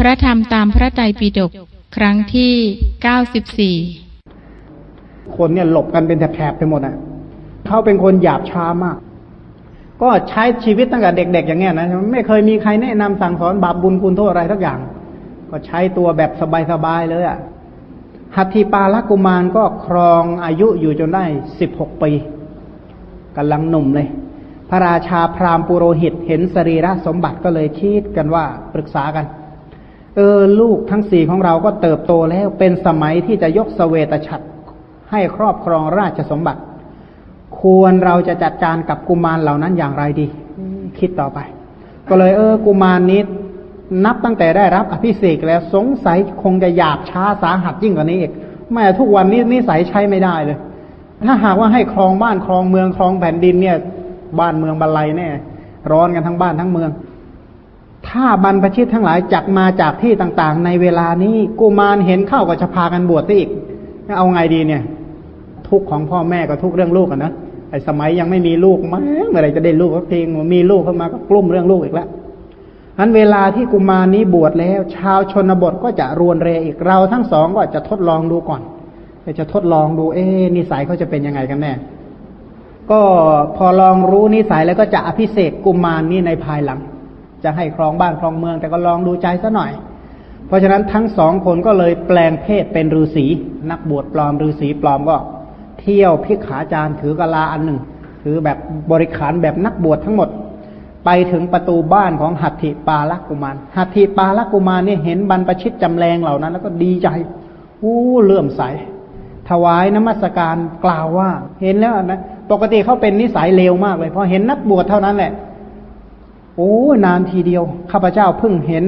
พระธรรมตามพระไตรปิฎกครั้งที่เก้าสิบสี่คนเนี่ยหลบกันเป็นแถบๆไปหมดอะเขาเป็นคนหยาบช้ามาก ก็ใช้ชีวิตตั้งแต่เด็ก ๆ อย่างเงี้ยนะไม่เคยมีใครแนะนำสั่งสอนบาปบุญคุณโทษอะไรทักอย่าง ก็ใช้ตัวแบบสบายๆเลยอะหัตถีปาลกุมารก็ครองอายุอยู่จนได้สิบหกปีกำลังหนุ่มเลย พระราชาพราหมณ์ปุโรหิตเห็นสรีระสมบัติก็เลยคิดกันว่าปรึกษากัน เออลูกทั้งสี่ของเราก็เติบโตแล้วเป็นสมัยที่จะยกสเวตฉัตรให้ครอบครองราชสมบัติ ควรเราจะจัดการกับกุมารเหล่านั้นอย่างไรดี คิดต่อไป ก็เลยเออ กุมารนี้นับตั้งแต่ได้รับอภิเษกแล้วสงสัยคงจะหยาบช้าสาหัสยิ่งกว่านี้อีกแม่ทุกวันนี้นิสัยใช้ไม่ได้เลย ถ้าหากว่าให้ครองบ้านครองเมืองครองแผ่นดินเนี่ย บ้านเมืองบรรลัยแน่ร้อนกันทั้งบ้านทั้งเมือง ถ้าบรรพชิตทั้งหลายจักมาจากที่ต่างๆ ในเวลานี้กุมารเห็นเข้าก็จะพากันบวชซะอีก เอาไงดีเนี่ย ทุกของพ่อแม่ก็ทุกเรื่องลูกนนะไอ้สมัยยังไม่มีลูกมาเมื่อไรจะได้ลูกก็เพียงมีลูกเข้ามาก็กลุ้มเรื่องลูกอีกแล้วอันเวลาที่กุมารนี้บวชแล้ว ชาวชนบทก็จะรวนเรอีกเราทั้งสองก็จะทดลองดูก่อนจะทดลองดู เอ๊นิสัยเขาจะเป็นยังไงกันแน่ก็พอลองรู้นิสัยแล้วก็จะอภิเษกกุมารนี้ในภายหลัง จะให้ครองบ้านครองเมือง แต่ก็ลองดูใจซะหน่อย เพราะฉะนั้นทั้งสองคนก็เลยแปลงเพศเป็นฤาษีนักบวชปลอมฤาษีปลอมก็ เที่ยวพิกขาจารถือกะลาอันหนึ่งถือแบบบริขารแบบนักบวชทั้งหมด ไปถึงประตูบ้านของหัตถิปาลกุมารหัตถิปาลกุมารเนี่ยเห็นบรรพชิตจำแรงเหล่านั้น แล้วก็ดีใจอู้เลื่อมใส ถวายน้ำมัสการกล่าวว่า เห็นแล้วนะปกติเขาเป็นนิสัยเลวมากเลยพอเห็นนักบวชเท่านั้นแหละ โอ้นานทีเดียว ข้าพเจ้าเพิ่งเห็น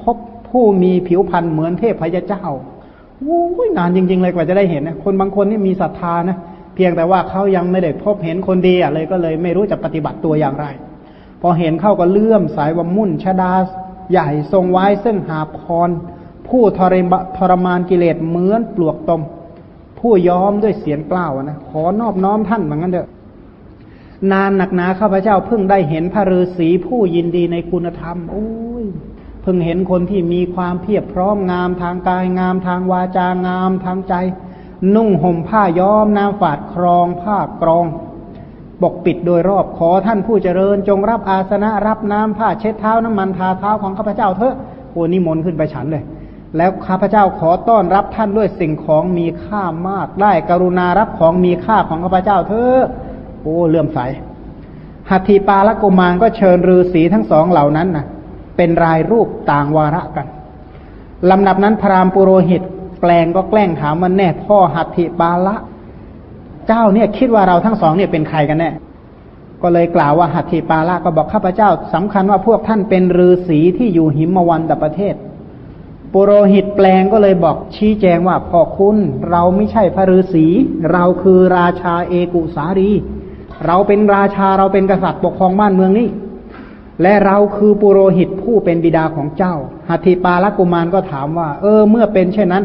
พบผู้มีผิวพรรณเหมือนเทพพยเจ้าโอ้ยนานจริง ๆ เลยกว่าจะได้เห็นนะคนบางคนนี่มีศรัทธานะเพียงแต่ว่าเขายังไม่ได้พบเห็นคนดีอะเลยก็เลยไม่รู้จะปฏิบัติตัวอย่างไร พอเห็นเข้าก็เลื่อมสายว่ามุ่นชดาใหญ่ทรงไว้ซึ่งหาพร ผู้ทรมทรมานกิเลสเหมือนปลวกตม ผู้ย้อมด้วยเสียงกล้าวนะขอนอบน้อมท่านเหมือนกันเถอะ นานหนักหนาข้าพเจ้าเพิ่งได้เห็นพระฤาษีผู้ยินดีในคุณธรรม โอ้ย เพิ่งเห็นคนที่มีความเพียบพร้อมงามทางกายงามทางวาจางามทางใจ นุ่งห่มผ้าย้อมน้ำฝาดครองผ้ากรองปกปิดโดยรอบขอท่านผู้เจริญ จงรับอาสนะรับน้ำผ้าเช็ดเท้าน้ำมันทาเท้าของข้าพเจ้าเถอะโอ้นิมนต์ขึ้นไปฉันเลย แล้วข้าพเจ้าขอต้อนรับท่านด้วยสิ่งของมีค่ามากได้กรุณารับของมีค่าของข้าพเจ้าเถอะ โอ้เลื่อมใสหัตถีปาละกุมารก็เชิญฤาษีทั้งสองเหล่านั้นนะเป็นรายรูปต่างวาระกันลำดับนั้นพราหมณ์ปุโรหิตแปลงก็แกล้งถามมันแน่พ่อหัตถิปาละ เจ้าเนี่ยคิดว่าเราทั้งสองเนี่ยเป็นใครกันแน่ก็เลยกล่าวว่าหัตถิปาละก็บอกข้าพเจ้าสำคัญว่าพวกท่านเป็นฤาษีที่อยู่หิมวันตประเทศ ปุโรหิตแปลงก็เลยบอกชี้แจงว่าพ่อคุณ เราไม่ใช่พระฤาษี เราคือราชาเอกุสารี เราเป็นราชาเราเป็นกษัตริย์ปกครองบ้านเมืองนี้ และเราคือปุโรหิตผู้เป็นบิดาของเจ้าหัตถิปาลกุมารก็ถามว่า เออ เมื่อเป็นเช่นนั้น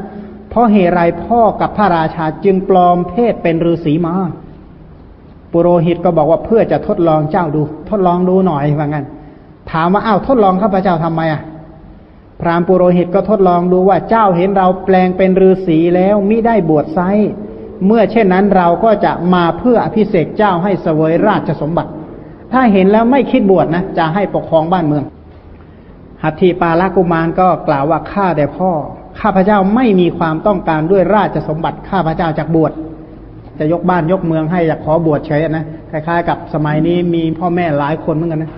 เพราะเหตุไรพ่อกับพระราชาจึงปลอมเพศเป็นฤาษีมาปุโรหิตก็บอกว่าเพื่อจะทดลองเจ้าดู ทดลองดูหน่อยว่างั้น ถามว่าอ้าวทดลองข้าพเจ้าทำไมอะพรามปุโรหิตก็ทดลองดูว่าเจ้าเห็นเราแปลงเป็นฤาษีแล้วมิได้บวชไซ เมื่อเช่นนั้นเราก็จะมาเพื่ออภิเษกเจ้าให้เสวยราชสมบัติ ถ้าเห็นแล้วไม่คิดบวชนะ จะให้ปกครองบ้านเมือง หัตถีปาลกุมารก็กล่าวว่าข้าแต่พ่อ ข้าพเจ้าไม่มีความต้องการด้วยราชสมบัติ ข้าพเจ้าจากบวช จะยกบ้านยกเมืองให้อยากขอบวชเฉยนะ คล้ายๆ กับสมัยนี้มีพ่อแม่หลายคนเหมือนกันนะ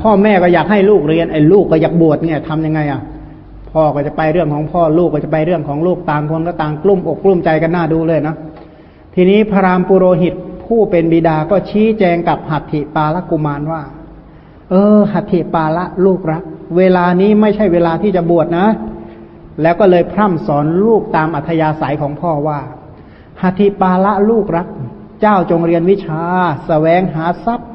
พ่อแม่ก็อยากให้ลูกเรียนไอ้ลูกก็อยากบวชเนี่ยทำยังไงอะ พ่อก็จะไปเรื่องของพ่อลูกก็จะไปเรื่องของลูกต่างคนก็ต่างกลุ้มอกกลุ้มใจกันหน้าดูเลยนะทีนี้พระรามปุโรหิตผู้เป็นบิดาก็ชี้แจงกับหัตถิปาลกุมารว่า เออ หัตถิปาละลูกรัก เวลานี้ไม่ใช่เวลาที่จะบวชนะ แล้วก็เลยพร่ำสอนลูกตามอัธยาศัยของพ่อว่าหัตถิปาละลูกรัก เจ้าจงเรียนวิชาสแสวงหาทรัพย์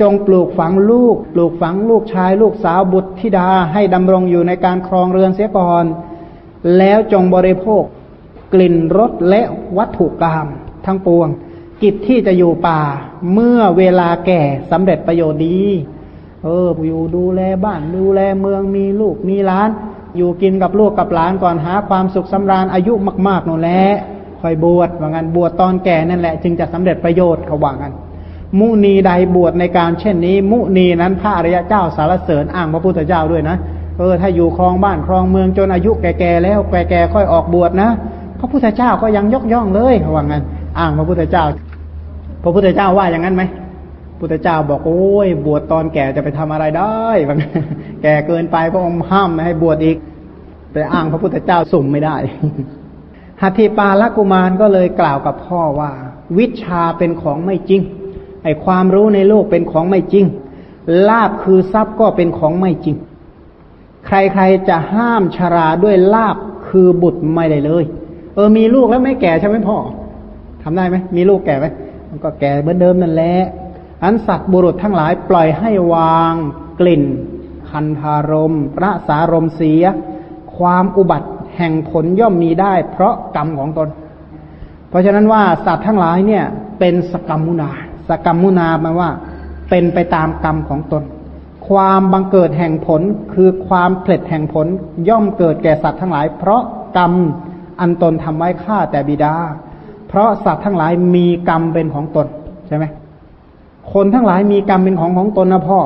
จงปลูกฝังลูก ปลูกฝังลูกชาย ลูกสาวบุตรธิดาให้ดำรงอยู่ในการครองเรือนเสียก่อน แล้วจงบริโภค กลิ่นรสและวัตถุกรรมทั้งปวง กิจที่จะอยู่ป่า เมื่อเวลาแก่สำเร็จประโยชน์ดี เอออยู่ดูแลบ้านดูแลเมืองมีลูกมีล้าน อยู่กินกับลูกกับหลานก่อนหาความสุขสำราญอายุมากๆนั่นแหละคอยบวชว่างั้นบวชตอนแก่นั่นแหละ จึงจะสำเร็จประโยชน์เขาว่ากัน มุนีใดบวชในการเช่นนี้ มุนีนั้นพระอริยเจ้าสารเสริญอ้างพระพุทธเจ้าด้วยนะเออถ้าอยู่ครองบ้านครองเมืองจนอายุแก่ๆแล้วแก่ๆค่อยออกบวชนะ พระพุทธเจ้าก็ยังยกย่องเลยเขาว่างั้น อ้างพระพุทธเจ้า พระพุทธเจ้าว่าอย่างนั้นไหมพุทธเจ้าบอกโอ้ยบวชตอนแก่จะไปทำอะไรได้ว่าแก่เกินไปพระองค์ห้ามไม่ให้บวชอีกไปอ้างพระพุทธเจ้าสุ่มไม่ได้หัตถิปาลกุมารก็เลยกล่าวกับพ่อว่า วิชาเป็นของไม่จริง ไอความรู้ในโลกเป็นของไม่จริง ลาบคือทรัพย์ก็เป็นของไม่จริง ใครๆจะห้ามชราด้วยลาบคือบุตรไม่ได้เลย เออมีลูกแล้วไม่แก่ใช่ไหมพ่อทำได้ไหมมีลูกแก่ไหมมันก็แก่เหมือนเดิมนั่นแหละอันสัตว์บุรุษทั้งหลายปล่อยให้วางกลิ่น คันธารมระสารมเสีย ความอุบัติแห่งผลย่อมมีได้ เพราะกรรมของตน เพราะฉะนั้นว่าสัตว์ทั้งหลายเนี่ย เป็นสกรรมมุนา สกรรมมุนาหมายว่า เป็นไปตามกรรมของตน ความบังเกิดแห่งผลคือความเผล็ดแห่งผลย่อมเกิดแก่สัตว์ทั้งหลาย เพราะกรรมอันตนทำไว้ฆ่าแต่บิดา เพราะสัตว์ทั้งหลายมีกรรมเป็นของตนใช่ไหมคนทั้งหลายมีกรรมเป็นของของตนนะพ่อ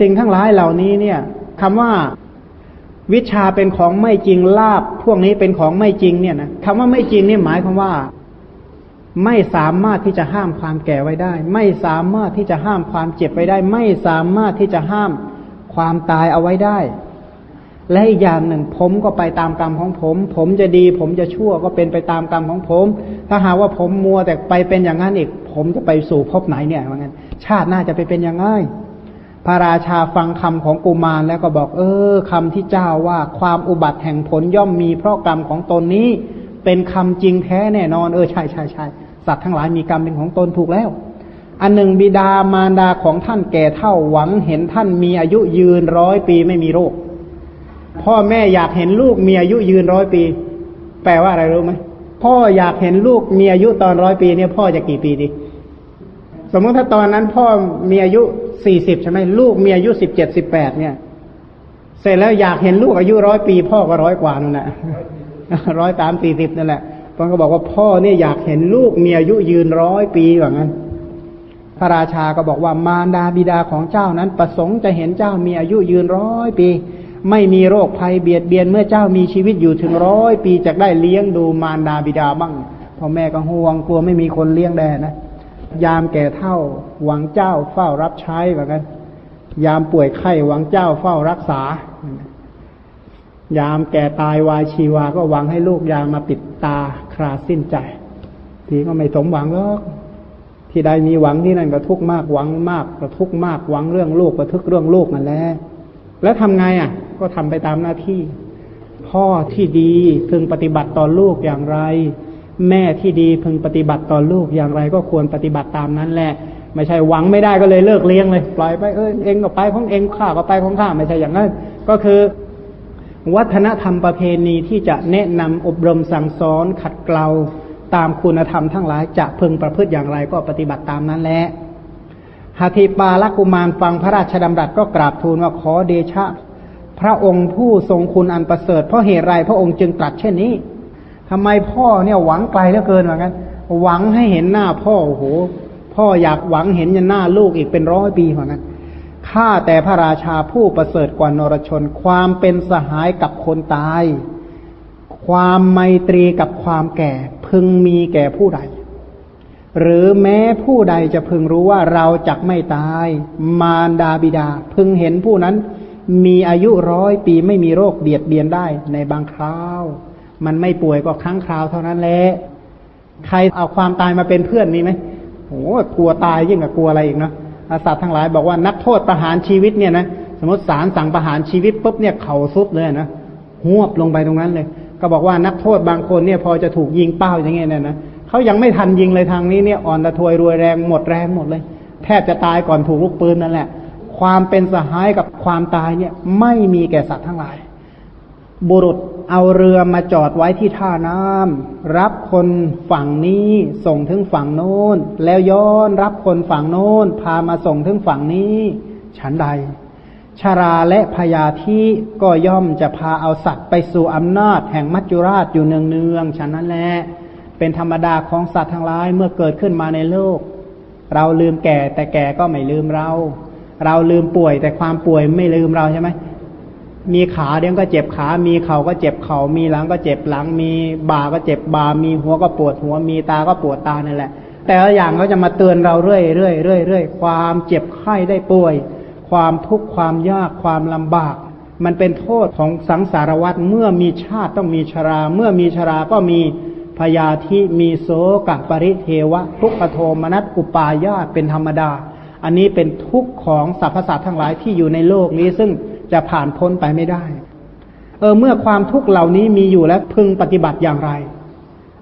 สิ่งทั้งหลายเหล่านี้เนี่ยคำว่าวิชาเป็นของไม่จริงลาบพวกนี้เป็นของไม่จริงเนี่ยนะคำว่าไม่จริงนี่หมายความว่า ไม่สามารถที่จะห้ามความแก่ไว้ได้ ไม่สามารถที่จะห้ามความเจ็บไว้ได้ ไม่สามารถที่จะห้ามความตายเอาไว้ได้ และอีกอย่างหนึ่งผมก็ไปตามกรรมของผม ผมจะดี ผมจะชั่วก็เป็นไปตามกรรมของผม ถ้าหากว่าผมมัวแต่ไปเป็นอย่างนั้นอีก ผมจะไปสู่พบไหนเนี่ยว่างั้น ชาติหน้าจะไปเป็นยังไงพระราชาฟังคำของกุมารแล้วก็บอก เออคำที่เจ้าว่าความอุบัติแห่งผลย่อมมีเพราะกรรมของตนนี้ เป็นคำจริงแท้แน่นอน เออใช่ใช่ใช่ สัตว์ทั้งหลายมีกรรมเป็นของตนถูกแล้ว อันหนึ่งบิดามารดาของท่านแก่เท่าหวังเห็นท่านมีอายุยืนร้อยปีไม่มีโรค พ่อแม่อยากเห็นลูกมีอายุยืนร้อยปี แปลว่าอะไรรู้ไหมพ่ออยากเห็นลูกมีอายุตอนร้อยปีเนี่ยพ่อจะกี่ปีดี สมมติถ้าตอนนั้นพ่อมีอายุสี่สิบใช่ไหมลูกมีอายุสิบเจ็ดสิบแปดเนี่ยเสร็จแล้วอยากเห็นลูกอายุร้อยปี พ่อก็ร้อยกว่านั่นแหละร้อยสามสี่สิบนั่นแหละ พ่อก็บอกว่าพ่อเนี่ยอยากเห็นลูกมีอายุยืนร้อยปีอย่างนั้น พระราชาก็บอกว่ามารดาบิดาของเจ้านั้น ประสงค์จะเห็นเจ้ามีอายุยืนร้อยปี ไม่มีโรคภัยเบียดเบียนเมื่อเจ้ามีชีวิตอยู่ถึงร้อยปีจะได้เลี้ยงดูมารดาบิดาบ้างพ่อแม่ก็ห่วงกลัวไม่มีคนเลี้ยงแดนะ ยามแก่เท่าหวังเจ้าเฝ้ารับใช้เหมือนกันยามป่วยไข้หวังเจ้าเฝ้ารักษา ยามแก่ตายวายชีวาก็หวังให้ลูกยามมาปิดตาคราสิ้นใจ ทีก็ไม่สมหวังหรอกที่ใดมีหวังที่นั่นก็ทุกมากหวังมากก็ทุกมากหวังเรื่องลูกก็ทุกเรื่องลูกนั่นแหละแล้วทำไงอะ ก็ทำไปตามหน้าที่ พ่อที่ดีพึงปฏิบัติต่อลูกอย่างไร แม่ที่ดีพึงปฏิบัติต่อลูกอย่างไร ก็ควรปฏิบัติตามนั้นแหละ ไม่ใช่หวังไม่ได้ก็เลยเลิกเลี้ยงเลย ปล่อยไปเออเองก็ไปของเองข้าก็ไปของข้าไม่ใช่อย่างนั้นก็คือ วัฒนธรรมประเพณีที่จะแนะนำอบรมสั่งสอน ขัดเกลาตามคุณธรรมทั้งหลายจะพึงประพฤติอย่างไรก็ปฏิบัติตามนั้นแหละหาธิปาลกุมารฟังพระราชดำรัสก็กราบทูลว่าขอเดชะ พระองค์ผู้ทรงคุณอันประเสริฐเพราะเหตุไรพระองค์จึงตรัสเช่นนี้ทำไมพ่อเนี่ยหวังไกลเหลือเกินเหมือนกันหวังให้เห็นหน้าพ่อโอ้โห พ่ออยากหวังเห็นยันหน้าลูกอีกเป็นร้อยปีเหมือนกัน ข้าแต่พระราชาผู้ประเสริฐกว่านรชน ความเป็นสหายกับคนตาย ความไมตรีกับความแก่ พึงมีแก่ผู้ใด หรือแม้ผู้ใดจะพึงรู้ว่าเราจักไม่ตาย มารดาบิดา พึงเห็นผู้นั้น มีอายุร้อยปีไม่มีโรคเบียดเบียนได้ในบางคราว มันไม่ป่วยก็ครั้งคราวเท่านั้นแหละใครเอาความตายมาเป็นเพื่อนมีไหมโอ้กลัวตายยิ่งกว่ากลัวอะไรอีกเนาะ สัตว์ทั้งหลายบอกว่านักโทษประหารชีวิตเนี่ยนะสมมติศาลสั่งประหารชีวิตปุ๊บเนี่ยเข่าซุดเลยนะหวบลงไปตรงนั้นเลย ก็บอกว่านักโทษบางคนเนี่ยพอจะถูกยิงเป้าอย่างเงี้ยเนี่ยนะเขายังไม่ทันยิงเลยทางนี้เนี่ยอ่อนตะทวยรวยแรงหมดแรงหมดเลย แทบจะตายก่อนถูกลูกปืนนั่นแหละ ความเป็นสหายกับความตายเนี่ยไม่มีแก่สัตว์ทั้งหลาย บุรุษ เอาเรือมาจอดไว้ที่ท่าน้ำรับคนฝั่งนี้ส่งถึงฝั่งโน้น แล้วย้อนรับคนฝั่งโน้น พามาส่งถึงฝั่งนี้ ฉันใด ชาราและพยาธิก็ย่อมจะพาเอาสัตว์ไปสู่อำนาจแห่งมัจจุราชอยู่เนืองๆฉะนั้นแหละเป็นธรรมดาของสัตว์ทั้งหลายเมื่อเกิดขึ้นมาในโลก เราลืมแก่แต่แก่ก็ไม่ลืมเรา เราลืมป่วยแต่ความป่วยไม่ลืมเราใช่ไหม มีขาเดี๋ยวก็เจ็บขา มีเข่าก็เจ็บเข่า มีหลังก็เจ็บหลัง มีบ่าก็เจ็บบ่า มีหัวก็ปวดหัว มีตาก็ปวดตานั่นแหละ แต่ละอย่างเขาจะมาเตือนเราเรื่อยเรื่อยเรื่อยเรื่อยความเจ็บไข้ได้ป่วย ความทุกข์ความยากความลำบาก มันเป็นโทษของสังสารวัฏเมื่อมีชาติต้องมีชรา เมื่อมีชราก็มีพยาธิมีโสกปริเทวะ ทุกขโทมนัสอุปายาตเป็นธรรมดา อันนี้เป็นทุกข์ของสรรพสัตว์ทั้งหลายที่อยู่ในโลกนี้ซึ่ง จะผ่านพ้นไปไม่ได้ เออ เมื่อความทุกข์เหล่านี้มีอยู่แล้วพึงปฏิบัติอย่างไร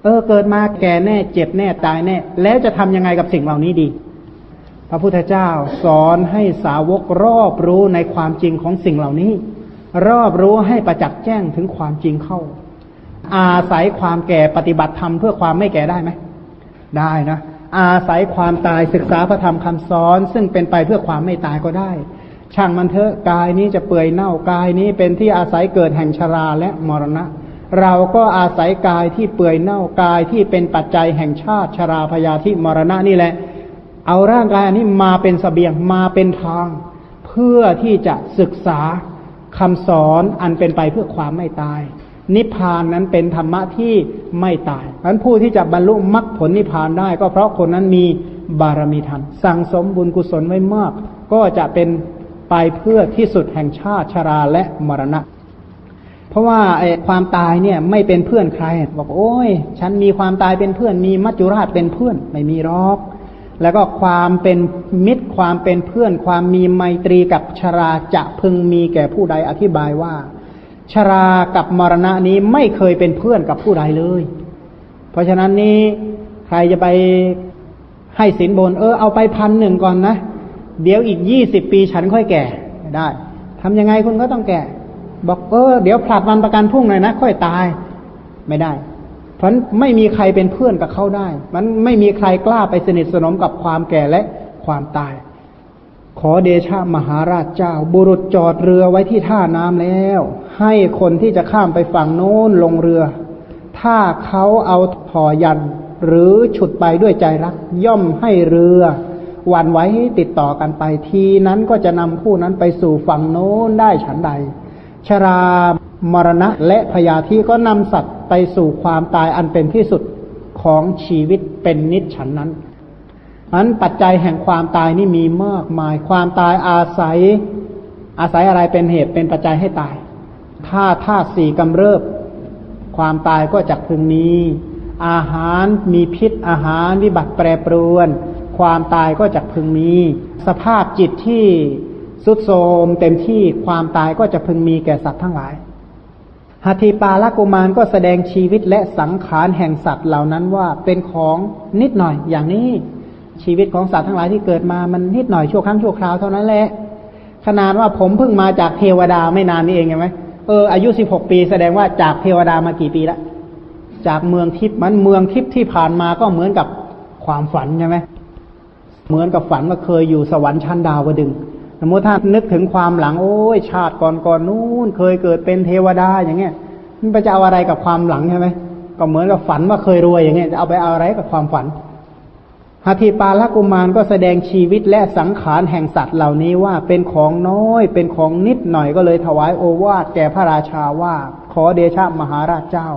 เออ เกิดมาแก่แน่เจ็บแน่ตายแน่ แล้วจะทำยังไงกับสิ่งเหล่านี้ดี พระพุทธเจ้าสอนให้สาวกรอบรู้ในความจริงของสิ่งเหล่านี้ รอบรู้ให้ประจักษ์แจ้งถึงความจริงเข้า อาศัยความแก่ปฏิบัติธรรมเพื่อความไม่แก่ได้ไหมได้นะอาศัยความตายศึกษาพระธรรมคำสอน ซึ่งเป็นไปเพื่อความไม่ตายก็ได้ ช่างมันเถอะกายนี้จะเปื่อยเน่ากายนี้เป็นที่อาศัยเกิดแห่งชราและมรณะ เราก็อาศัยกายที่เปื่อยเน่ากายที่เป็นปัจจัยแห่งชาติชราพยาธิมรณะนี่แหละ เอาร่างกายอันนี้มาเป็นสเสบียงมาเป็นทาง เพื่อที่จะศึกษาคำสอนอันเป็นไปเพื่อความไม่ตาย นิพพานนั้นเป็นธรรมะที่ไม่ตายนั้นผู้ที่จะบรรลุมรรคผลนิพพานได้ ก็เพราะคนนั้นมีบารมีธรรมสั่งสมบุญกุศลไว้มาก ก็จะเป็น ไปเพื่อที่สุดแห่งชาติชราและมรณะ เพราะว่าไอ้ความตายเนี่ยไม่เป็นเพื่อนใคร บอกโอ้ย ฉันมีความตายเป็นเพื่อน มีมัจจุราชเป็นเพื่อนไม่มีรอกแล้วก็ความเป็นมิตรความเป็นเพื่อน ความมีไมตรีกับชราจะพึงมีแก่ผู้ใดอธิบายว่า ชรากับมรณะนี้ไม่เคยเป็นเพื่อนกับผู้ใดเลย เพราะฉะนั้นนี้ใครจะไปให้สินบน เออเอาไปพันหนึ่งก่อนนะ เดี๋ยวอีกยี่สิบปีฉันค่อยแก่ได้ทำยังไงคุณก็ต้องแก่ บอกเออเดี๋ยวผลัดวันประกันพรุ่งหน่อยนะ ค่อยตาย ไม่ได้ เพราะไม่มีใครเป็นเพื่อนกับเขาได้ มันไม่มีใครกล้าไปสนิทสนมกับความแก่และความตาย ขอเดชะมหาราชเจ้า บุรุษจอดเรือไว้ที่ท่าน้ำแล้ว ให้คนที่จะข้ามไปฝั่งโน้นลงเรือ ถ้าเขาเอาถอยันหรือฉุดไปด้วยใจรัก ย่อมให้เรือ วันไว้ติดต่อกันไปทีนั้นก็จะนำผู้นั้นไปสู่ฝั่งโน้นได้ฉันใด ชรามรณะและพยาธิก็นำสัตว์ไปสู่ความตายอันเป็นที่สุดของชีวิตเป็นนิจฉันนั้นอันปัจจัยแห่งความตายนี่มีมากมาย ความตายอาศัย อาศัยอะไรเป็นเหตุเป็นปัจจัยให้ตาย ถ้าธาตุสี่กำเริบ ความตายก็จักพึงมีอาหารมีพิษอาหารวิบัติแปรปรวน ความตายก็จะพึงมี สภาพจิตที่สุดโทมเต็มที่ความตายก็จะพึงมีแก่สัตว์ทั้งหลายหัตถีปาลกุมารก็แสดงชีวิตและสังขารแห่งสัตว์เหล่านั้นว่าเป็นของนิดหน่อยอย่างนี้ ชีวิตของสัตว์ทั้งหลายที่เกิดมามันนิดหน่อยชั่วครั้งชั่วคราวเท่านั้นแหละขนาดว่าผมเพิ่งมาจากเทวดาไม่นานนี้เองใช่ไหมเอออายุสิบหกปีแสดงว่าจากเทวดามากี่ปีแล้วจากเมืองทิพย์มันเมืองทิพย์ที่ผ่านมาก็เหมือนกับความฝันใช่ไหม เหมือนกับฝันว่าเคยอยู่สวรรค์ชั้นดาวดึงสมมติถ้านึกถึงความหลังโอ้ยชาติก่อนก่อนนู้นเคยเกิดเป็นเทวดาอย่างเงี้ยมันไปจะเอาอะไรกับความหลังใช่ไหมก็เหมือนกับฝันว่าเคยรวยอย่างเงี้ยจะเอาไปเอาอะไรกับความฝันหัตถีปาลกุมารก็แสดงชีวิตและสังขารแห่งสัตว์เหล่านี้ว่าเป็นของน้อย เป็นของนิดหน่อยก็เลยถวายโอวาทแก่พระราชาว่า ขอเดชะมหาราชเจ้า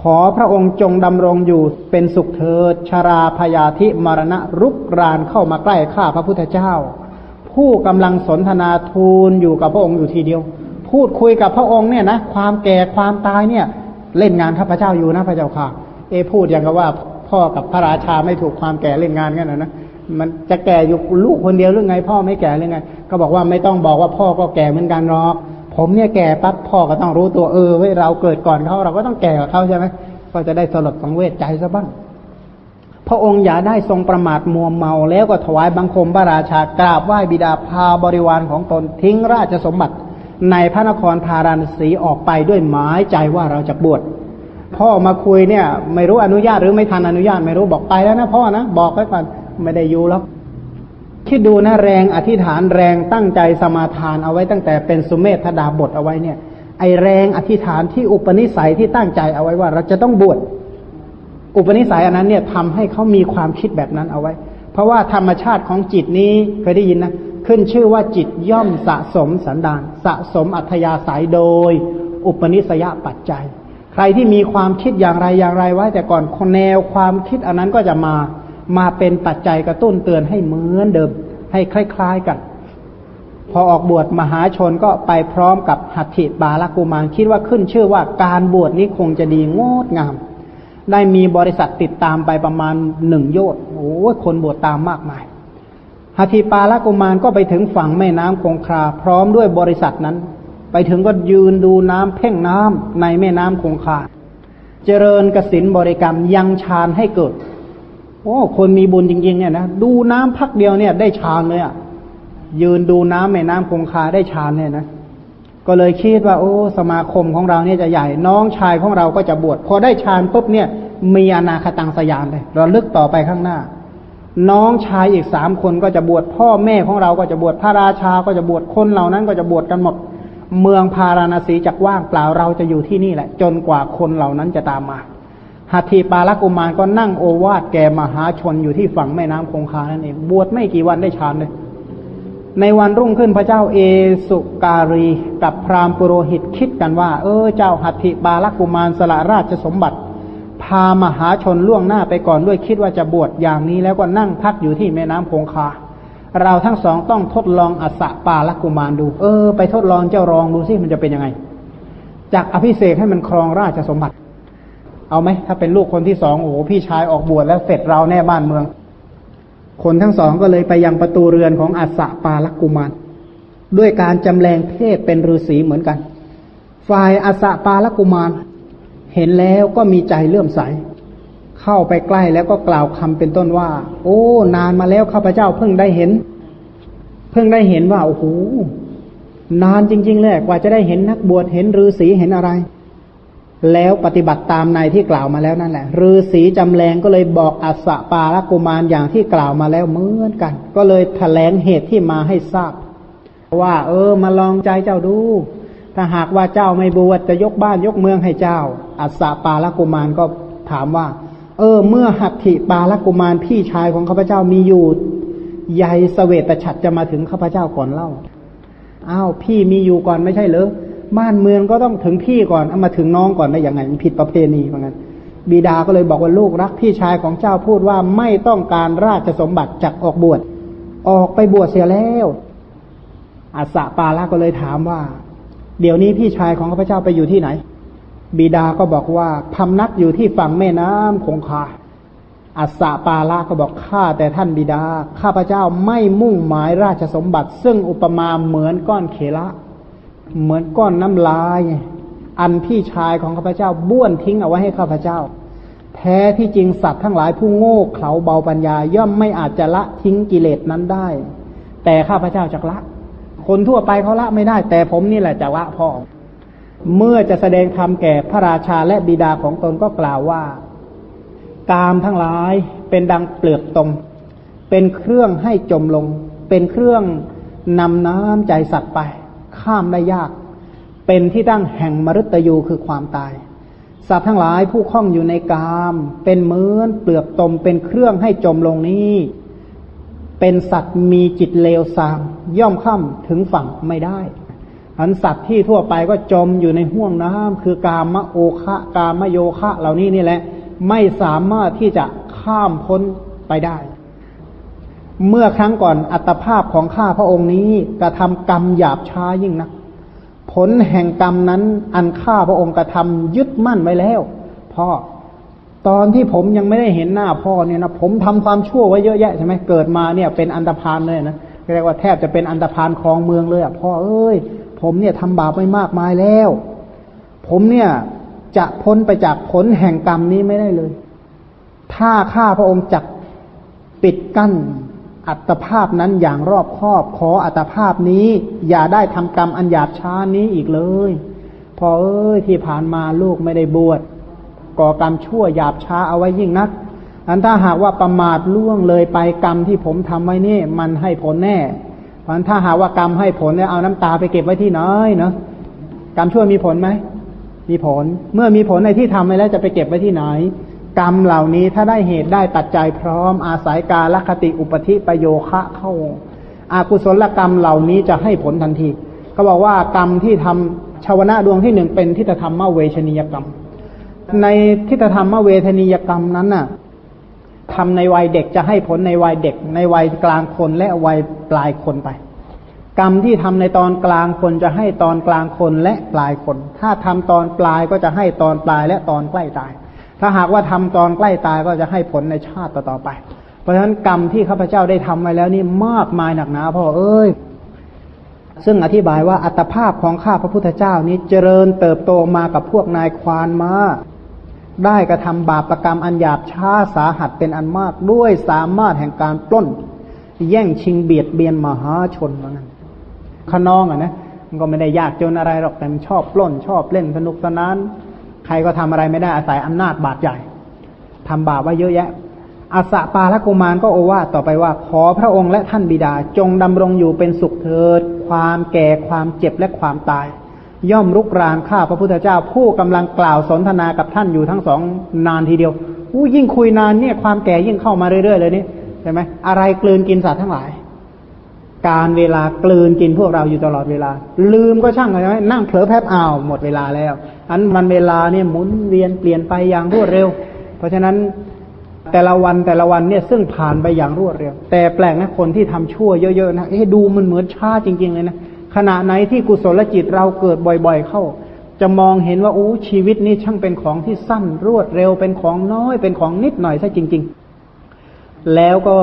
ขอพระองค์จงดำรงอยู่เป็นสุขเถิดชาราพยาธิมรณะรุกรานเข้ามาใกล้ข้าพระพุทธเจ้า ผู้กำลังสนทนาทูลอยู่กับพระองค์อยู่ทีเดียว พูดคุยกับพระองค์เนี่ยนะความแก่ความตายเนี่ย เล่นงานข้าพเจ้าอยู่นะพระเจ้าค่ะ เอพูดอย่างกับว่าพ่อกับพระราชาไม่ถูกความแก่เล่นงานกันนะนะมันจะแก่อยู่ลูกคนเดียวหรือไง พ่อไม่แก่หรือไง ก็บอกว่าไม่ต้องบอกว่าพ่อก็แก่เหมือนกันหรอก ผมเนี่ยแก่ปั๊บพ่อก็ต้องรู้ตัวเออเว้ยเราเกิดก่อนเขาเราก็ต้องแก่กับเขาใช่ไหมก็จะได้สลดสังเวชใจซะบ้าง พระองค์อย่าได้ทรงประมาทมัวเมาแล้วก็ถวายบังคมพระราชากราบไหว้บิดาพาบริวารของตนทิ้งราชสมบัติ ในพระนครพาราณสีออกไปด้วยหมายใจว่าเราจะบวชพ่อมาคุยเนี่ย ไม่รู้อนุญาตหรือไม่ทันอนุญาตไม่รู้บอกไปแล้วนะพ่อนะบอกไว้ก่อนไม่ได้อยู่แล้ว คิดดูนะแรงอธิษฐานแรงตั้งใจสมาทานเอาไว้ตั้งแต่เป็นสุเมธดาบทเอาไว้เนี่ย ไอแรงอธิษฐานที่อุปนิสัยที่ตั้งใจเอาไว้ว่า เราจะต้องบวชอุปนิสัยอันนั้นเนี่ยทำให้เขามีความคิดแบบนั้นเอาไว้ เพราะว่าธรรมชาติของจิตนี้เคยได้ยินนะขึ้นชื่อว่าจิตย่อมสะสมสันดาน สะสมอัธยาศัยโดย อุปนิสยปัจจัย ใครที่มีความคิดอย่างไรอย่างไรไว้ แต่ก่อนแนวความคิดอันนั้นก็จะมา มาเป็นปัจจัยกระตุ้นเตือนให้เหมือนเดิม ให้คล้ายๆกัน พอออกบวชมหาชนก็ไปพร้อมกับหัตถิบาลกุมารคิดว่าขึ้นชื่อว่าการบวชนี้คงจะดีงดงาม ได้มีบริษัทติดตามไปประมาณหนึ่งโยชน์โอ้คนบวชตามมากมายหัตถิปาลกุมารก็ไปถึงฝั่งแม่น้ำคงคาพร้อมด้วยบริษัทนั้น ไปถึงก็ยืนดูน้ำเพ่งน้ำในแม่น้ำคงคาเจริญกสินบริกรรมยังฌานให้เกิด โอ้คนมีบุญจริงๆ เนี่ยนะดูน้ำพักเดียวเนี่ย ได้ฌานเลยอะ่ะยืนดูน้ำแม่น้ำคงคาได้ฌานเนี่ยนะก็เลยคิดว่าโอ้สมาคมของเราเนี่ยจะใหญ่ น้องชายของเราก็จะบวชพอได้ฌานปุ๊บเนี่ยมีอนาคตังสยานเลยเราลึกต่อไปข้างหน้า น้องชายอีกสามคนก็จะบวชพ่อแม่ของเราก็จะบวชพระราชาก็จะบวชคนเหล่านั้นก็จะบวชกันหมด เมืองพาราณสีจักว่างเปล่าเราจะอยู่ที่นี่แหละ จนกว่าคนเหล่านั้นจะตามมา หัตถีปาลกุมารก็นั่งโอวาทแก่มหาชนอยู่ที่ฝั่งแม่น้ำคงคานั่นเองบวชไม่กี่วันได้ฌานเลย ในวันรุ่งขึ้นพระเจ้าเอสุการีกับพราหมณ์ปุโรหิตคิดกันว่า เออเจ้าหัตถิปาลกุมารสละราชสมบัติ พามหาชนล่วงหน้าไปก่อนด้วยคิดว่าจะบวชอย่างนี้แล้วก็นั่งพักอยู่ที่แม่น้ำคงคา เราทั้งสองต้องทดลองอัสปาลกุมารดู เออ ไปทดลองเจ้ารองดูสิมันจะเป็นยังไงจากอภิเษกให้มันครองราชสมบัติ เอาไหมถ้าเป็นลูกคนที่สองโอ้พี่ชายออกบวชแล้วเสร็จเราแน่บ้านเมือง คนทั้งสองก็เลยไปยังประตูเรือนของอัสสะปาลกุมารด้วยการจำแรงเพศเป็นฤาษีเหมือนกัน ฝ่ายอัสสะปาลกุมาร เห็นแล้วก็มีใจเลื่อมใส เข้าไปใกล้แล้วก็กล่าวคำเป็นต้นว่า โอ้ นานมาแล้วข้าพเจ้าเพิ่งได้เห็น เพิ่งได้เห็นว่าโอ้โหนานจริง ๆ เลยกว่าจะได้เห็นนักบวชเห็นฤาษีเห็นอะไร แล้วปฏิบัติตามในที่กล่าวมาแล้วนั่นแหละฤาษีจำแรงก็เลยบอกอัสสปาลกุมารอย่างที่กล่าวมาแล้วเหมือนกัน ก็เลยแถลงเหตุที่มาให้ทราบ ว่า เออ มาลองใจเจ้าดู ถ้าหากว่าเจ้าไม่บวชจะยกบ้านยกเมืองให้เจ้า อัสสปาลกุมารก็ถามว่า เออ เมื่อหัตถิปาลกุมารพี่ชายของข้าพเจ้ามีอยู่ใหญ่สเวตฉัตรจะมาถึงข้าพเจ้าก่อนเล่าอ้าวพี่มีอยู่ก่อนไม่ใช่เหรอ บ้านเมืองก็ต้องถึงพี่ก่อนเอามาถึงน้องก่อนได้ยังไงมันผิดประเพณีเหมือนกันบิดาก็เลยบอกว่าลูกรักพี่ชายของเจ้าพูดว่าไม่ต้องการราชสมบัติจากออกบวชออกไปบวชเสียแล้วอาสะปาละก็เลยถามว่า เดี๋ยวนี้พี่ชายของข้าพเจ้าไปอยู่ที่ไหน บิดาก็บอกว่าพำนักอยู่ที่ฝั่งแม่น้ำคงคาอัสสะปาละก็บอกข้าแต่ท่านบิดา ข้าพเจ้าไม่มุ่งหมายราชสมบัติ ซึ่งอุปมาเหมือนก้อนเขละ เหมือนก้อนน้ำลาย อันพี่ชายของข้าพเจ้าบ้วนทิ้งเอาไว้ให้ข้าพเจ้า แท้ที่จริงสัตว์ทั้งหลายผู้โง่เขลาเบาปัญญา ย่อมไม่อาจจะละทิ้งกิเลสนั้นได้ แต่ข้าพเจ้าจะละ คนทั่วไปเขาละไม่ได้ แต่ผมนี่แหละจะละพ่อเมื่อจะแสดงธรรมแก่พระราชาและบิดาของตนก็กล่าวว่า กามทั้งหลายเป็นดังเปลือกตม เป็นเครื่องให้จมลง เป็นเครื่องนำน้ำใจสัตว์ไป ข้ามได้ยาก เป็นที่ตั้งแห่งมรุตยูคือความตาย สัตว์ทั้งหลายผู้คล้องอยู่ในกาม เป็นเหมือนเปลือกตมเป็นเครื่องให้จมลงนี้ เป็นสัตว์มีจิตเลวทรามย่อมข้ามถึงฝั่งไม่ได้อันสัตว์ที่ทั่วไปก็จมอยู่ในห่วงน้ำคือกามโอคะกามโยคะเหล่านี้นี่แหละ ไม่สามารถที่จะข้ามพ้นไปได้ เมื่อครั้งก่อนอัตภาพของข้าพระองค์นี้กระทำกรรมหยาบช้ายิ่งนะผลแห่งกรรมนั้น อันข้าพระองค์กระทำยึดมั่นไว้แล้ว พ่อตอนที่ผมยังไม่ได้เห็นหน้าพ่อเนี่ยนะผมทำความชั่วไว้เยอะแยะใช่ไหมเกิดมาเนี่ยเป็นอันตรพานเลยนะเรียกว่าแทบจะเป็นอันตรพานครองเมืองเลยอะพ่อเอ้ย ผมเนี่ยทำบาปไม่มากมายแล้ว ผมเนี่ยจะพ้นไปจากผลแห่งกรรมนี้ไม่ได้เลย ถ้าข้าพระองค์จักปิดกั้น อัตภาพนั้นอย่างรอบคอบขออัตภาพนี้ อย่าได้ทำกรรมอันหยาบช้านี้อีกเลย พอเอ้ยที่ผ่านมาลูกไม่ได้บวชก่อกรรมชั่วหยาบช้าเอาไว้ยิ่งนักอันถ้าหากว่าประมาทล่วงเลยไปกรรมที่ผมทำไว้นี่มันให้ผลแน่เพราะถ้าหากว่ากรรมให้ผลเนี่ยเอาน้ำตาไปเก็บไว้ที่ไหนเนาะกรรมชั่วมีผลไหมมีผล เมื่อมีผลในที่ทำไปแล้วจะไปเก็บไว้ที่ไหน กรรมเหล่านี้ถ้าได้เหตุได้ปัจจัยพร้อม อาศัยกาลคติอุปธิประโยคะเข้าอากุศลกรรมเหล่านี้จะให้ผลทันทีเขาบอกว่ากรรมที่ทำชาวนะดวงที่หนึ่งเป็นทิฏฐธรรมเวชนียกรรม ในทิฏฐธรรมเวทนียกรรมนั้นน่ะทำในวัยเด็กจะให้ผลในวัยเด็ก ในวัยกลางคนและวัยปลายคนไป กรรมที่ทำในตอนกลางคนจะให้ตอนกลางคนและปลายคน ถ้าทำตอนปลายก็จะให้ตอนปลายและตอนใกล้ตาย ถ้าหากว่าทำตอนใกล้ตายก็จะให้ผลในชาติต่อๆไป เพราะฉะนั้นกรรมที่ข้าพเจ้าได้ทำไว้แล้วนี่มากมายหนักหนาพ่อเอ้ย ซึ่งอธิบายว่าอัตภาพของข้าพระพุทธเจ้านี้เจริญเติบโตมากับพวกนายควานมา ได้กระทำบาปประกรรมอันหยาบช้าสาหัสเป็นอันมากด้วยสามารถแห่งการปล้น แย่งชิงเบียดเบียนมหาชนว่างั้นขนองอะนะมันก็ไม่ได้ยากจนอะไรหรอกแต่มันชอบปล้นชอบเล่นสนุกสนาน ใครก็ทำอะไรไม่ได้อาศัยอำนาจบาดใหญ่ทำบาปไว้เยอะแยะอาสะปาละกุมารก็โอวาต่อไปว่า ขอพระองค์และท่านบิดาจงดำรงอยู่เป็นสุขเถิด ความแก่ความเจ็บและความตาย ย่อมรุกรานข้าพระพุทธเจ้าผู้กำลังกล่าวสนทนากับท่านอยู่ทั้งสองนานทีเดียวอู้ยิ่งคุยนานเนี่ยความแก่ยิ่งเข้ามาเรื่อยๆเลยนี่ใช่ไหมอะไรกลืนกินสัตว์ทั้งหลาย การเวลากลืนกินพวกเราอยู่ตลอดเวลา ลืมก็ช่างใช่ไหมนั่งเผลอแป๊บอ้าวหมดเวลาแล้ว อันมันเวลาเนี่ยหมุนเวียนเปลี่ยนไปอย่างรวดเร็ว เพราะฉะนั้นแต่ละวันแต่ละวันเนี่ยซึ่งผ่านไปอย่างรวดเร็ว แต่แปลกนะคนที่ทำชั่วเยอะๆนะเอ๊ดูมันเหมือนชาจริง ๆ เลยนะขณะไหนที่กุศลจิตเราเกิดบ่อย ๆ เข้า จะมองเห็นว่าโอ้ชีวิตนี้ช่างเป็นของที่สั้นรวดเร็วเป็นของน้อยเป็นของนิดหน่อยซะจริง ๆ แล้วก็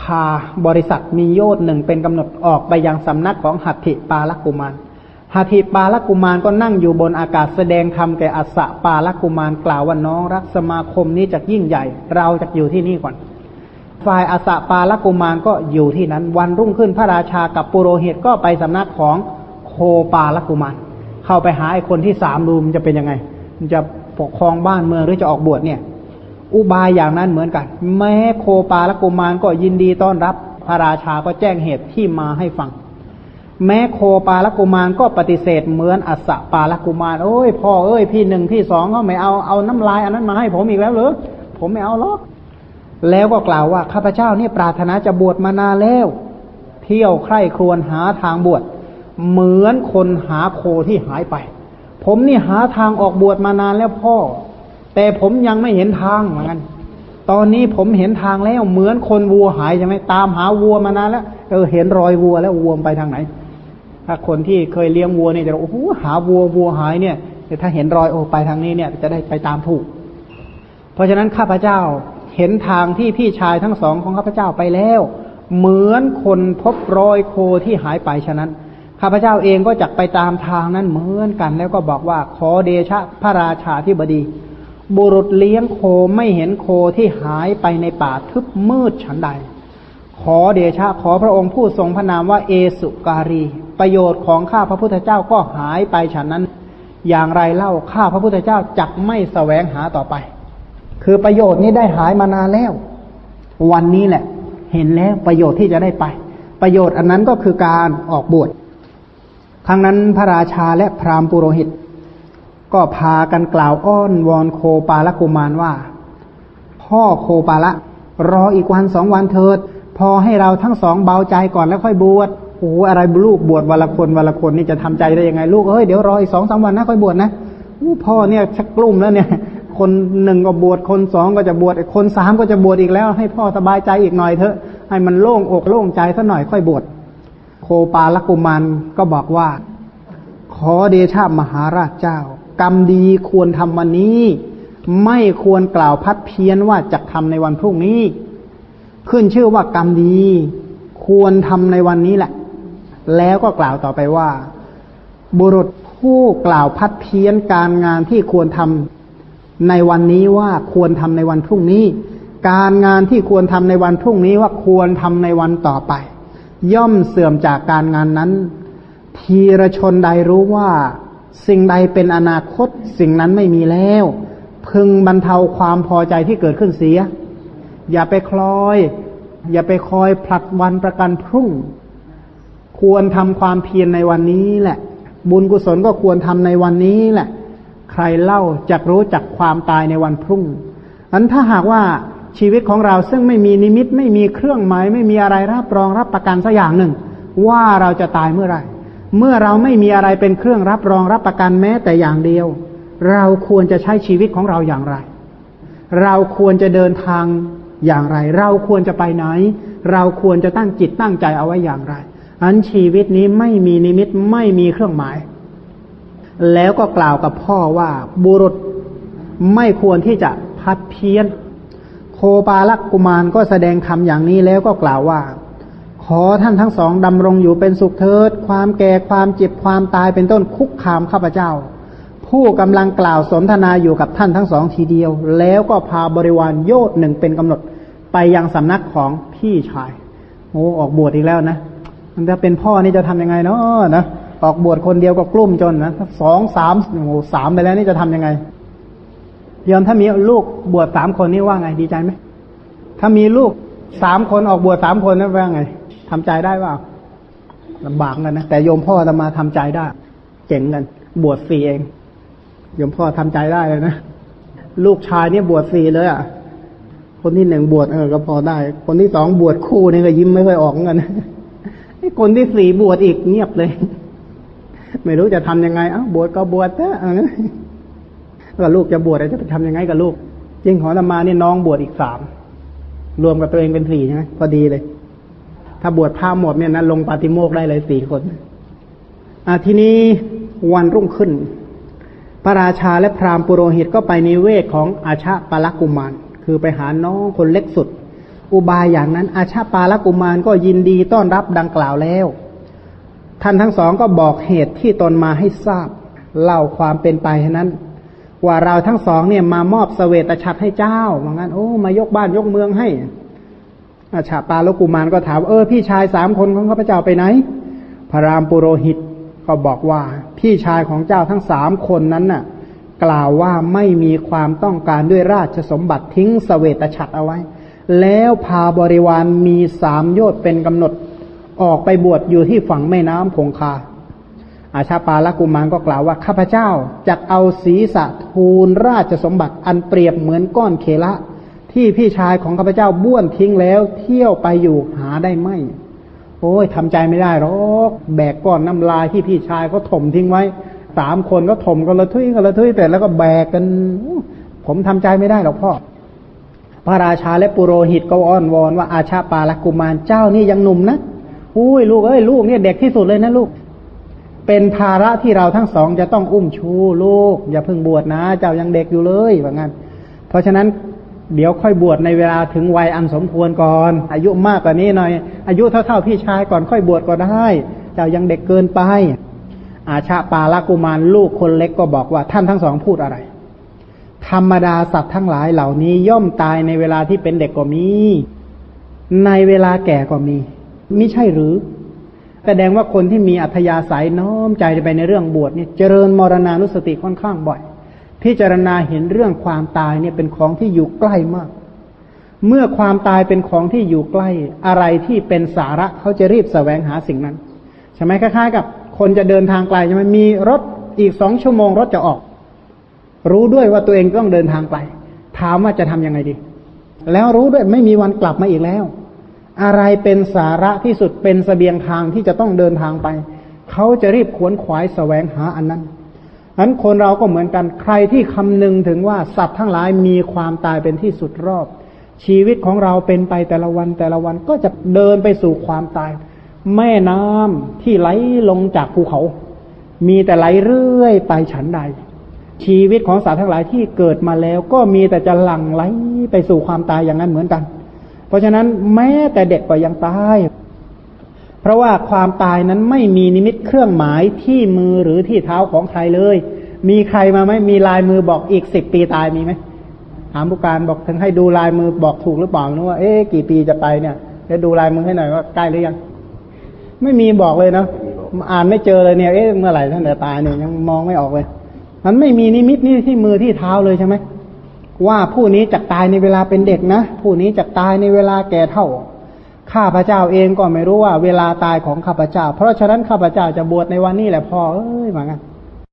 พาบริษัทมีโยชน์หนึ่งเป็นกำหนดออกไปยังสำนักของหัตถิปาลกุมาร หาทิปาลกุมารก็นั่งอยู่บนอากาศแสดงธรรมแก่อัสสะปาลกุมารกล่าวว่าน้องรักสมาคมนี้จะยิ่งใหญ่ เราจะอยู่ที่นี่ก่อน ฝ่ายอัสสะปาลกุมารก็อยู่ที่นั้น วันรุ่งขึ้นพระราชากับปุโรหิตก็ไปสำนักของโคปาลกุมาร เข้าไปหาไอ้คนที่สามดูมจะเป็นยังไง มันจะปกครองบ้านเมืองหรือจะออกบวชเนี่ย อุบายอย่างนั้นเหมือนกัน แม้โคปาลกุมารก็ยินดีต้อนรับ พระราชาก็แจ้งเหตุที่มาให้ฟัง แม้โคปาลกุมารก็ปฏิเสธเหมือนอัสสะปาลกุมารโอ้ยพ่อเอ้ยพี่หนึ่งพี่สองเขาไม่เอาเอาน้ำลายอันนั้นมาให้ผมอีกแล้วหรือผมไม่เอาหรอกแล้วก็กล่าวว่าข้าพเจ้าเนี่ยปรารถนาจะบวชมานานแล้ว เที่ยวใคร่ครวญหาทางบวชเหมือนคนหาโคที่หายไป ผมนี่หาทางออกบวชมานานแล้วพ่อ แต่ผมยังไม่เห็นทางเหมือนกันตอนนี้ผมเห็นทางแล้วเหมือนคนวัวหายใช่ไหมตามหาวัวมานานแล้วเออเห็นรอยวัวแล้ววัวไปทางไหน ถ้าคนที่เคยเลี้ยงวัวเนี่ยจะโอ้โหหาวัววัวหายเนี่ยแต่ถ้าเห็นรอยโอ้ไปทางนี้เนี่ย จะได้ไปตามถูก เพราะฉะนั้นข้าพเจ้าเห็นทางที่พี่ชายทั้งสองของข้าพเจ้าไปแล้ว เหมือนคนพบรอยโคที่หายไปฉะนั้นข้าพเจ้าเองก็จะไปตามทางนั้นเหมือนกัน แล้วก็บอกว่าขอเดชะพระราชาที่บดี บุรุษเลี้ยงโคไม่เห็นโคที่หายไปในป่าทึบมืดฉันใด ขอเดชะขอพระองค์ผู้ทรงพระนามว่าเอสุการี ประโยชน์ของข้าพระพุทธเจ้าก็หายไปฉันนั้น อย่างไรเล่าข้าพระพุทธเจ้าจักไม่สแสวงหาต่อไป คือประโยชน์นี้ได้หายมานานแล้ว วันนี้แหละ เห็นแล้วประโยชน์ที่จะได้ไป ประโยชน์อันนั้นก็คือการออกบวชครั้งนั้นพระราชาและพราหมณ์ปุโรหิต ก็พากันกล่าวอ้อนวอนโคปาลกุมารว่า พ่อโคปาละ รออีกวันสองวันเถิด พอให้เราทั้งสองเบาใจก่อนแล้วค่อยบวช โอ้อะไรลูกบวชวันละคนวันละคนนี่จะทำใจได้ยังไง ลูกเอ้ยเดี๋ยวรออีกสองสามวันนะค่อยบวชนะพ่อเนี่ยชักกลุ่มแล้วเนี่ย คนหนึ่งก็บวชคนสองก็จะบวชคนสามก็จะบวชอีกแล้ว ให้พ่อสบายใจอีกหน่อยเถอะ ให้มันโล่งอกโล่งใจสักหน่อยค่อยบวชโคปาลกุมารก็บอกว่า ขอเดชะมหาราชเจ้า กรรมดีควรทำวันนี้ ไม่ควรกล่าวพัดเพี้ยนว่าจะทำในวันพรุ่งนี้ ขึ้นชื่อว่ากรรมดี ควรทำในวันนี้แหละ แล้วก็กล่าวต่อไปว่า บุรุษผู้กล่าวพัดเพี้ยนการงานที่ควรทำในวันนี้ว่าควรทำในวันพรุ่งนี้ การงานที่ควรทำในวันพรุ่งนี้ว่าควรทำในวันต่อไป ย่อมเสื่อมจากการงานนั้น ทีรชนใดรู้ว่า สิ่งใดเป็นอนาคต สิ่งนั้นไม่มีแล้ว พึงบรรเทาความพอใจที่เกิดขึ้นเสีย อย่าไปคลอย อย่าไปคอยผลัดวันประกันพรุ่ง ควรทำความเพียรในวันนี้แหละ บุญกุศลก็ควรทำในวันนี้แหละ ใครเล่าจักรู้จักความตายในวันพรุ่งอันถ้าหากว่าชีวิตของเราซึ่งไม่มีนิมิตไม่มีเครื่องหมายไม่มีอะไรรับรองรับประกันสักอย่างหนึ่ง ว่าเราจะตายเมื่อไหร่เมื่อเราไม่มีอะไรเป็นเครื่องรับรองรับประกันแม้แต่อย่างเดียว เราควรจะใช้ชีวิตของเราอย่างไร เราควรจะเดินทางอย่างไร เราควรจะไปไหน เราควรจะตั้งจิตตั้งใจเอาไว้อย่างไร อันชีวิตนี้ไม่มีนิมิตไม่มีเครื่องหมาย แล้วก็กล่าวกับพ่อว่าบุรุษไม่ควรที่จะพัดเพี้ยน โคปาลักกุมารก็แสดงคำอย่างนี้แล้วก็กล่าวว่า ขอท่านทั้งสองดำรงอยู่เป็นสุขเถิด ความแก่ความเจ็บความตายเป็นต้นคุกคามข้าพเจ้า ผู้กำลังกล่าวสนทนาอยู่กับท่านทั้งสองทีเดียว แล้วก็พาบริวารโยดหนึ่งเป็นกำหนดไปยังสำนักของพี่ชายโอ้ออกบวชอีกแล้วนะ มันจะเป็นพ่อนี่จะทํำยังไงเนาะนะออกบวชคนเดียวก็กลุ้มจนนะสองสามโอ้สามไปแล้วนี่จะทํำยังไงยอมถ้ามีลูกบวชสามคนนี่ว่าไงดีใจไหมถ้ามีลูกสามคนออกบวชสามคนนั่นว่าไงทำใจได้ว่าลำบากกันนะแต่โยมพ่อจะมาทำใจได้ เจ๋งกันบวชสี่เองโยมพ่อทำใจได้เลยนะลูกชายเนี่ยบวชสี่เลยอะคนที่หนึ่งบวชเออก็พอได้ คนที่สองบวชคู่นี่ก็ยิ้มไม่ค่อยออกกัน คนที่สี่บวชอีกเงียบเลย ไม่รู้จะทํำยังไงอ้าบวชก็บวชเถอะว่าลูกจะบวชจะไปทำยังไงกับลูกจริงของธรรมานี่น้องบวชอีกสามรวมกับตัวเองเป็นสี่ใช่ไหมพอดีเลย ถ้าบวชพาหมดเนี่ยนะลงปาติโมกได้เลยสี่คนอ่าทีนี้วันรุ่งขึ้น พระราชาและพราหมณ์ปุโรหิตก็ไปนิเวศของอาชาปาลกุมาร คือไปหาน้องคนเล็กสุด อุบายอย่างนั้น อาชาปาลกุมารก็ยินดีต้อนรับดังกล่าวแล้ว ท่านทั้งสองก็บอกเหตุที่ตนมาให้ทราบ เล่าความเป็นไปนั้น ว่าเราทั้งสองเนี่ยมามอบสเสวตฉัตรให้เจ้าว่างั้นโอ้มายกบ้านยกเมืองให้ อาชาปาลกุมารก็ถามเออพี่ชายสามคนของข้าพเจ้าไปไหน พระรามปุโรหิตก็บอกว่าพี่ชายของเจ้าทั้งสามคนนั้นน่ะ กล่าวว่าไม่มีความต้องการด้วยราชสมบัติทิ้งสเสวตฉัตรเอาไว้ แล้วพาบริวารมีสามโยชน์เป็นกำหนดออกไปบวชอยู่ที่ฝั่งแม่น้ำคงคา อาชาปาลกุมารก็กล่าวว่า ข้าพเจ้าจะเอาศีรษะทูลราชสมบัติอันเปรียบเหมือนก้อนเคละ ที่พี่ชายของข้าพเจ้าบ้วนทิ้งแล้วเที่ยวไปอยู่หาได้ไหมโอ้ยทำใจไม่ได้หรอกแบกก้อนน้ำลายที่พี่ชายเขาถมทิ้งไว้สามคนก็ถมกันละทุยกันละทุยแต่แล้วก็แบกกัน ผมทำใจไม่ได้หรอกพ่อ พระราชาและปุโรหิตก็อ้อนวอนว่าอาชาปาลกุมารเจ้านี่ยังหนุ่มนะอุ้ยลูกเอ้ยลูกเนี่ยเด็กที่สุดเลยนะลูก เป็นภาระที่เราทั้งสองจะต้องอุ้มชูลูก อย่าเพิ่งบวชนะ เจ้ายังเด็กอยู่เลยว่างั้น เพราะฉะนั้นเดี๋ยวค่อยบวชในเวลาถึงวัยอันสมควรก่อน อายุมากกว่านี้หน่อย อายุเท่าๆพี่ชายก่อนค่อยบวชก็ได้ เจ้ายังเด็กเกินไป อาชาปาลกุมารลูกคนเล็กก็บอกว่าท่านทั้งสองพูดอะไร ธรรมดาสัตว์ทั้งหลายเหล่านี้ ย่อมตายในเวลาที่เป็นเด็กก็มี ในเวลาแก่ก็มีไม่ใช่หรือ แสดงว่าคนที่มีอัธยาศัยน้อมใจไปในเรื่องบวชเนี่ยเจริญมรณานุสติค่อนข้างบ่อย พิจารณาเห็นเรื่องความตายเนี่ยเป็นของที่อยู่ใกล้มาก เมื่อความตายเป็นของที่อยู่ใกล้อะไรที่เป็นสาระเขาจะรีบแสวงหาสิ่งนั้นใช่ไหมคล้ายๆ กับ คนจะเดินทางไกลใช่ไหมมีรถอีกสองชั่วโมงรถจะออก รู้ด้วยว่าตัวเองต้องเดินทางไกลถามว่าจะทํำยังไงดี แล้วรู้ด้วยไม่มีวันกลับมาอีกแล้ว อะไรเป็นสาระที่สุดเป็นสเสบียงทางที่จะต้องเดินทางไป เขาจะรีบขวนขวายแสวงหาอันนั้นนั้นคนเราก็เหมือนกันใครที่คำนึงถึงว่าสัตว์ทั้งหลายมีความตายเป็นที่สุดรอบ ชีวิตของเราเป็นไปแต่ละวันแต่ละวันก็จะเดินไปสู่ความตาย แม่น้ำที่ไหลลงจากภูเขา มีแต่ไหลเรื่อยไปฉันใด ชีวิตของสัตว์ทั้งหลายที่เกิดมาแล้ว ก็มีแต่จะหลั่งไหลไปสู่ความตายอย่างนั้นเหมือนกัน เพราะฉะนั้นแม้แต่เด็กก็ยังตาย เพราะว่าความตายนั้นไม่มีนิมิตเครื่องหมายที่มือหรือที่เท้าของใครเลย มีใครมาไหมมีลายมือบอกอีกสิบปีตายมีไหมถามผู้การบอกถึงให้ดูลายมือบอกถูกหรือเปล่านะว่าเอ๊ะกี่ปีจะไปเนี่ยจะดูลายมือให้หน่อยว่าใกล้หรือยัง ไม่มีบอกเลยเนาะอ่านไม่เจอเลยเนี่ยเอ๊ะเมื่อไหร่ท่านจะตายเนี่ยยังมองไม่ออกเลย มันไม่มีนิมิตนี่ที่มือที่เท้าเลยใช่ไหมว่าผู้นี้จะตายในเวลาเป็นเด็กนะ ผู้นี้จะตายในเวลาแก่เท่า ข้าพเจ้าเองก็ไม่รู้ว่าเวลาตายของข้าพเจ้า เพราะฉะนั้นข้าพเจ้าจะบวชในวันนี้แหละพ่อเอ้ยมางั้น